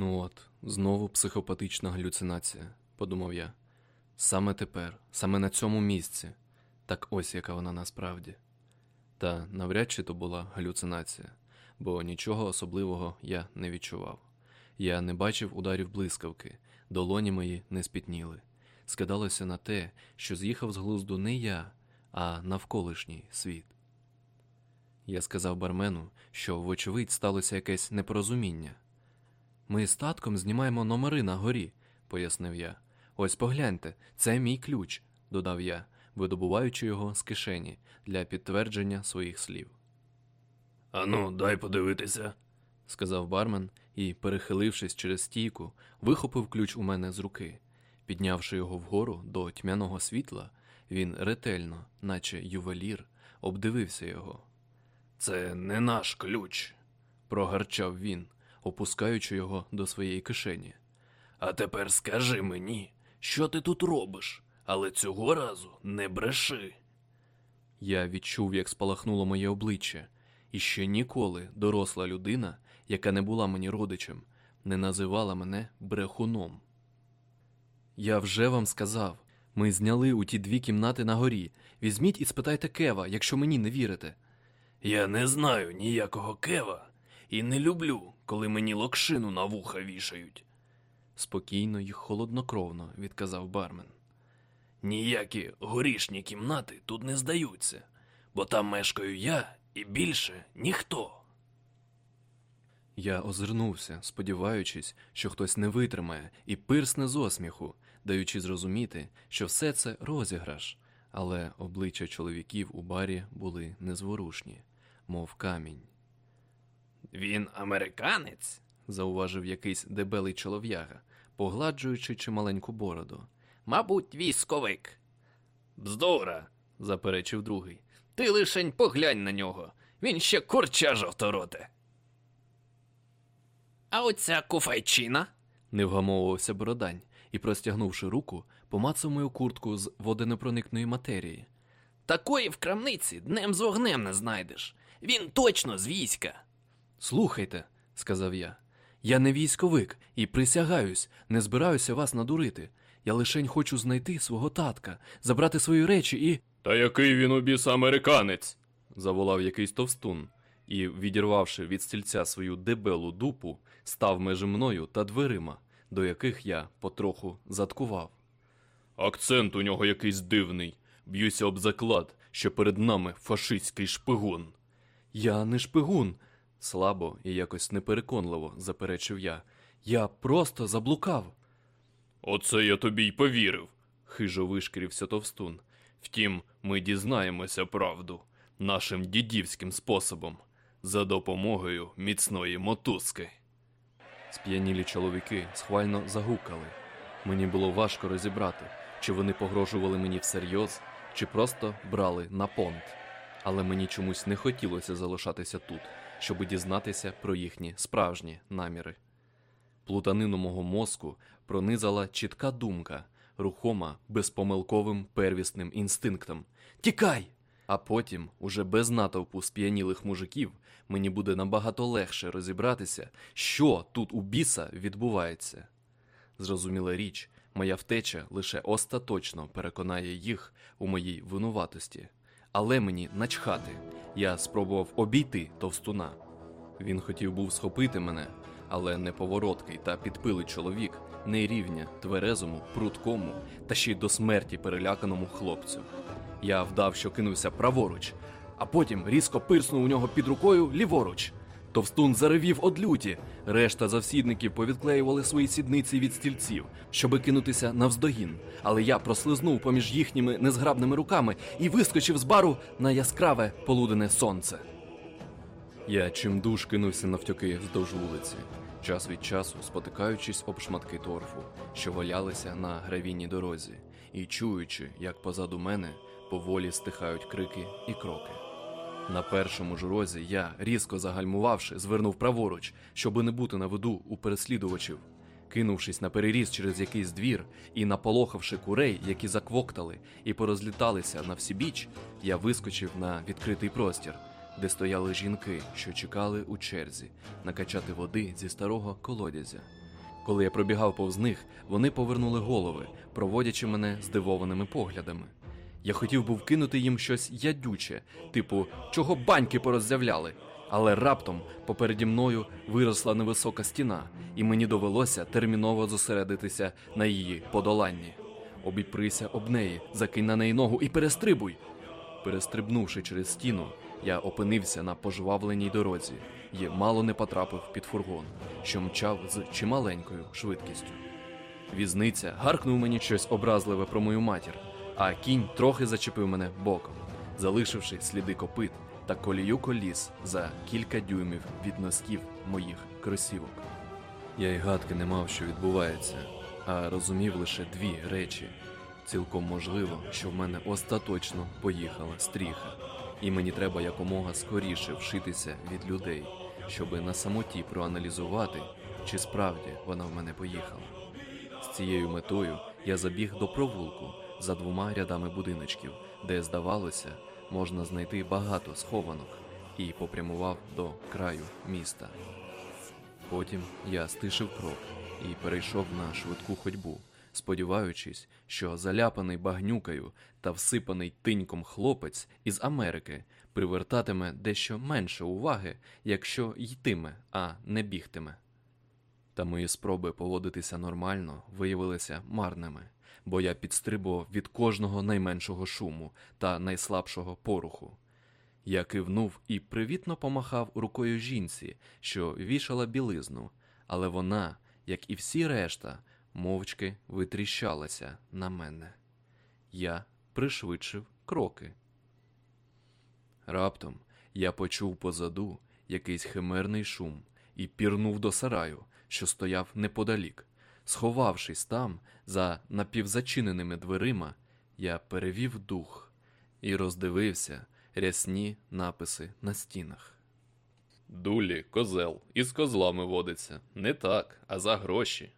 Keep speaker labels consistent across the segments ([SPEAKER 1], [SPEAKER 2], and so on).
[SPEAKER 1] Ну от, знову психопатична галюцинація, подумав я. Саме тепер, саме на цьому місці. Так ось яка вона насправді. Та навряд чи то була галюцинація, бо нічого особливого я не відчував. Я не бачив ударів блискавки, долоні мої не спітніли. Скидалося на те, що з'їхав з глузду не я, а навколишній світ. Я сказав бармену, що, вочевидь, сталося якесь непорозуміння. Ми з татком знімаємо номери на горі, пояснив я. Ось погляньте, це мій ключ, додав я, видобуваючи його з кишені для підтвердження своїх слів.
[SPEAKER 2] Ану, дай подивитися.
[SPEAKER 1] сказав бармен і, перехилившись через стійку, вихопив ключ у мене з руки. Піднявши його вгору до тьмяного світла, він ретельно, наче ювелір, обдивився його.
[SPEAKER 2] Це не наш ключ.
[SPEAKER 1] Прогарчав він, опускаючи його до своєї кишені.
[SPEAKER 2] А тепер скажи мені, що ти тут робиш, але цього разу не бреши.
[SPEAKER 1] Я відчув, як спалахнуло моє обличчя, і ще ніколи доросла людина, яка не була мені родичем, не називала мене брехуном. Я вже вам сказав, ми зняли у ті дві кімнати на горі. Візьміть і спитайте Кева, якщо мені не вірите.
[SPEAKER 2] Я не знаю ніякого кева і не люблю, коли мені локшину на вуха вішають.
[SPEAKER 1] Спокійно і холоднокровно відказав бармен.
[SPEAKER 2] Ніякі горішні кімнати тут не здаються, бо там мешкаю я і більше ніхто.
[SPEAKER 1] Я озирнувся, сподіваючись, що хтось не витримає і пирсне з осміху, даючи зрозуміти, що все це розіграш, але обличчя чоловіків у барі були незворушні, мов камінь.
[SPEAKER 2] Він американець?
[SPEAKER 1] зауважив якийсь дебелий чолов'яга, погладжуючи чималеньку бороду.
[SPEAKER 2] Мабуть, військовик. Бздора,
[SPEAKER 1] заперечив другий.
[SPEAKER 2] ти лишень поглянь на нього. Він ще курча жовтороте. А оця куфайчина?
[SPEAKER 1] Не вгамовувався бородань і, простягнувши руку, помацав мою куртку з водонепроникної матерії.
[SPEAKER 2] Такої в крамниці днем з вогнем не знайдеш. Він точно з війська.
[SPEAKER 1] Слухайте, сказав я, я не військовик і присягаюсь, не збираюся вас надурити. Я лишень хочу знайти свого татка, забрати свої речі і.
[SPEAKER 2] Та який він у біса американець?
[SPEAKER 1] заволав якийсь товстун, і, відірвавши від стільця свою дебелу дупу, став межі мною та дверима, до яких я потроху заткував.
[SPEAKER 2] Акцент у нього якийсь дивний. Б'юся об заклад, що перед нами фашистський шпигун.
[SPEAKER 1] Я не шпигун, слабо і якось непереконливо заперечив я. Я просто заблукав.
[SPEAKER 2] Оце я тобі й повірив, хижо вишкірився товстун. Втім, ми дізнаємося правду нашим дідівським способом, за допомогою міцної мотузки.
[SPEAKER 1] Сп'янілі чоловіки схвально загукали. Мені було важко розібрати, чи вони погрожували мені всерйоз, чи просто брали на понт. Але мені чомусь не хотілося залишатися тут, щоби дізнатися про їхні справжні наміри. Плутанину мого мозку пронизала чітка думка, рухома безпомилковим первісним інстинктом Тікай! А потім, уже без натовпу сп'янілих мужиків, мені буде набагато легше розібратися, що тут у біса відбувається. Зрозуміла річ, моя втеча лише остаточно переконає їх у моїй винуватості. Але мені начхати, я спробував обійти товстуна. Він хотів був схопити мене, але неповороткий та підпилий чоловік не рівня тверезому, прудкому та ще й до смерті переляканому хлопцю. Я вдав, що кинувся праворуч, а потім різко пирснув у нього під рукою ліворуч. Товстун заревів од люті. Решта завсідників повідклеювали свої сідниці від стільців, щоби кинутися навздогін. Але я прослизнув поміж їхніми незграбними руками і вискочив з бару на яскраве полудене сонце. Я чимдуж кинувся навтьоки вздовж вулиці, час від часу спотикаючись об шматки торфу, що валялися на гравійній дорозі, і чуючи, як позаду мене поволі стихають крики і кроки. На першому ж розі я, різко загальмувавши, звернув праворуч, щоби не бути на виду у переслідувачів. Кинувшись на переріз через якийсь двір і наполохавши курей, які заквоктали і порозліталися на всібіч, я вискочив на відкритий простір, де стояли жінки, що чекали у черзі накачати води зі старого колодязя. Коли я пробігав повз них, вони повернули голови, проводячи мене здивованими поглядами. Я хотів був кинути їм щось ядюче, типу, чого баньки пороззявляли. Але раптом попереді мною виросла невисока стіна, і мені довелося терміново зосередитися на її подоланні. Обіприся об неї, закинь на неї ногу і перестрибуй. Перестрибнувши через стіну, я опинився на пожвавленій дорозі і мало не потрапив під фургон, що мчав з чималенькою швидкістю. Візниця гаркнув мені щось образливе про мою матір, а кінь трохи зачепив мене боком, залишивши сліди копит та колію коліс за кілька дюймів від носків моїх кросівок. Я й гадки не мав, що відбувається, а розумів лише дві речі. Цілком можливо, що в мене остаточно поїхала стріха, і мені треба якомога скоріше вшитися від людей, щоби на самоті проаналізувати, чи справді вона в мене поїхала. З цією метою я забіг до провулку за двома рядами будиночків, де, здавалося, можна знайти багато схованок, і попрямував до краю міста. Потім я стишив крок і перейшов на швидку ходьбу, сподіваючись, що заляпаний багнюкою та всипаний тиньком хлопець із Америки привертатиме дещо менше уваги, якщо йтиме, а не бігтиме. Та мої спроби поводитися нормально виявилися марними, бо я підстрибував від кожного найменшого шуму та найслабшого поруху. Я кивнув і привітно помахав рукою жінці, що вішала білизну, але вона, як і всі решта, мовчки витріщалася на мене. Я пришвидшив кроки. Раптом я почув позаду якийсь химерний шум і пірнув до сараю, що стояв неподалік. Сховавшись там, за напівзачиненими дверима, я перевів дух і роздивився рясні написи на стінах.
[SPEAKER 2] Дулі, козел, із козлами водиться. Не так, а за гроші.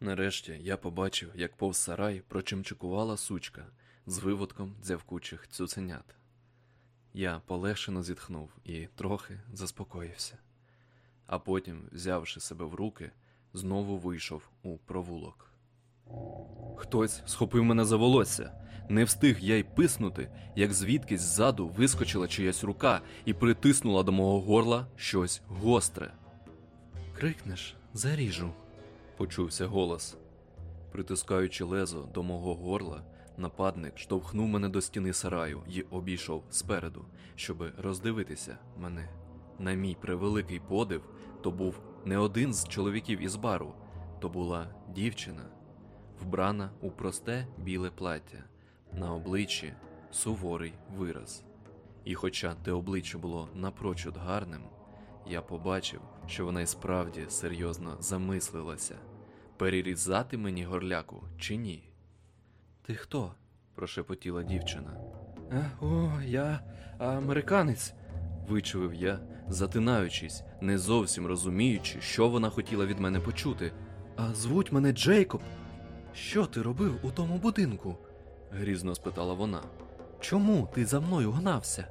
[SPEAKER 1] Нарешті я побачив, як повз сарай прочимчикувала сучка з виводком дзявкучих цуценят. Я полегшено зітхнув і трохи заспокоївся, а потім, взявши себе в руки, знову вийшов у провулок. Хтось схопив мене за волосся. Не встиг я й писнути, як звідкись ззаду вискочила чиясь рука і притиснула до мого горла щось гостре. Крикнеш, заріжу, почувся голос. Притискаючи лезо до мого горла, нападник штовхнув мене до стіни сараю і обійшов спереду, щоби роздивитися мене. На мій превеликий подив, то був не один з чоловіків із бару, то була дівчина, вбрана у просте біле плаття, на обличчі суворий вираз. І хоча те обличчя було напрочуд гарним, я побачив, що вона й справді серйозно замислилася, перерізати мені горляку чи ні. Ти хто? прошепотіла дівчина. «Е, О, я американець, вичувив я, затинаючись, не зовсім розуміючи, що вона хотіла від мене почути. А звуть мене Джейкоб. Що ти робив у тому будинку? грізно спитала вона. Чому ти за мною гнався?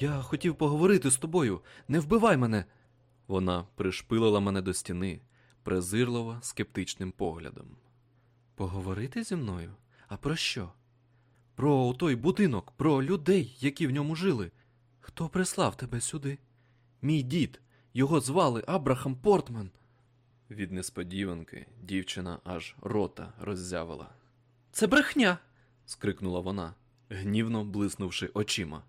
[SPEAKER 1] Я хотів поговорити з тобою, не вбивай мене. Вона пришпилила мене до стіни, презирливо скептичним поглядом. Поговорити зі мною? А про що? Про той будинок, про людей, які в ньому жили. Хто прислав тебе сюди? Мій дід, його звали Абрахам Портман. Від несподіванки дівчина аж рота роззявила. Це брехня. скрикнула вона, гнівно блиснувши очима.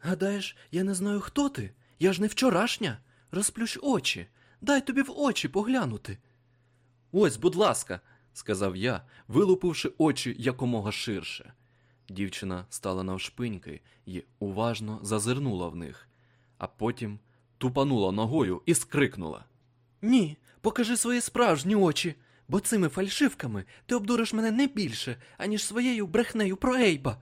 [SPEAKER 1] Гадаєш, я не знаю, хто ти? Я ж не вчорашня. Розплющ очі. Дай тобі в очі поглянути. Ось, будь ласка, сказав я, вилупивши очі якомога ширше. Дівчина стала навшпиньки і уважно зазирнула в них, а потім тупанула ногою і скрикнула. Ні, покажи свої справжні очі, бо цими фальшивками ти обдуриш мене не більше, аніж своєю брехнею про Ейба.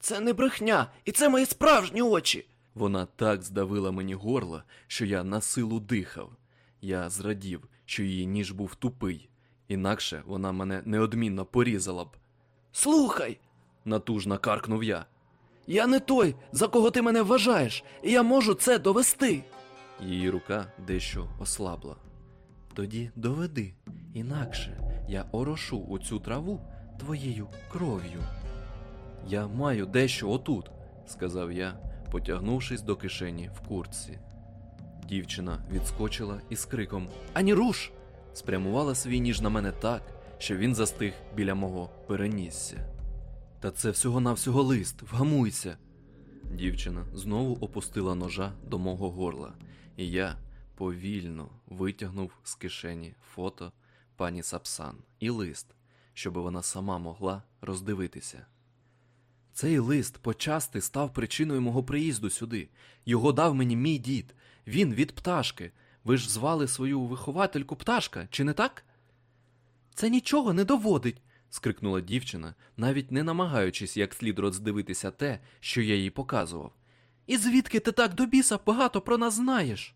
[SPEAKER 1] Це не брехня, і це мої справжні очі. Вона так здавила мені горло, що я на силу дихав. Я зрадів, що її ніж був тупий, інакше вона мене неодмінно порізала б. Слухай, натужно каркнув я. Я не той, за кого ти мене вважаєш, і я можу це довести. Її рука дещо ослабла. Тоді доведи, інакше я орошу оцю траву твоєю кров'ю. Я маю дещо отут, сказав я, потягнувшись до кишені в куртці. Дівчина відскочила і з криком Ані руш! спрямувала свій ніж на мене так, що він застиг біля мого перенісся. Та це всього-навсього лист, вгамуйся. Дівчина знову опустила ножа до мого горла, і я повільно витягнув з кишені фото пані Сапсан і лист, щоб вона сама могла роздивитися. Цей лист почасти став причиною мого приїзду сюди. Його дав мені мій дід. Він від пташки. Ви ж звали свою виховательку пташка, чи не так? Це нічого не доводить, скрикнула дівчина, навіть не намагаючись як слід роздивитися те, що я їй показував. І звідки ти так до біса багато про нас знаєш?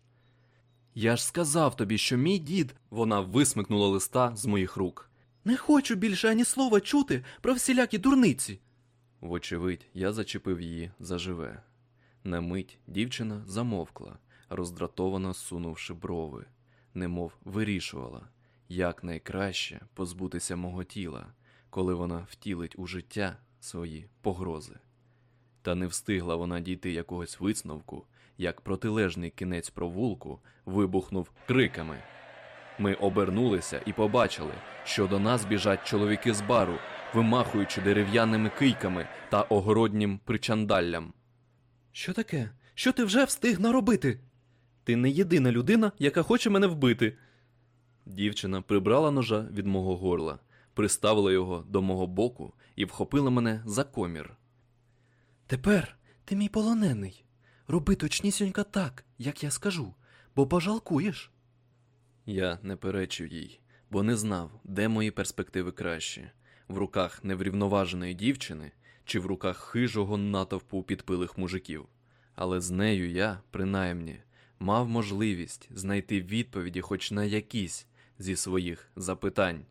[SPEAKER 1] Я ж сказав тобі, що мій дід. Вона висмикнула листа з моїх рук. Не хочу більше ані слова чути про всілякі дурниці. Вочевидь, я зачепив її заживе. На мить дівчина замовкла, роздратовано сунувши брови, немов вирішувала, як найкраще позбутися мого тіла, коли вона втілить у життя свої погрози. Та не встигла вона дійти якогось висновку, як протилежний кінець провулку вибухнув криками. Ми обернулися і побачили, що до нас біжать чоловіки з бару, вимахуючи дерев'яними кийками та огороднім причандаллям. Що таке? Що ти вже встиг наробити? Ти не єдина людина, яка хоче мене вбити. Дівчина прибрала ножа від мого горла, приставила його до мого боку і вхопила мене за комір. Тепер ти мій полонений. Роби точнісінько так, як я скажу, бо пожалкуєш. Я не перечив їй, бо не знав, де мої перспективи кращі в руках неврівноваженої дівчини чи в руках хижого натовпу підпилих мужиків. Але з нею я, принаймні, мав можливість знайти відповіді хоч на якісь зі своїх запитань.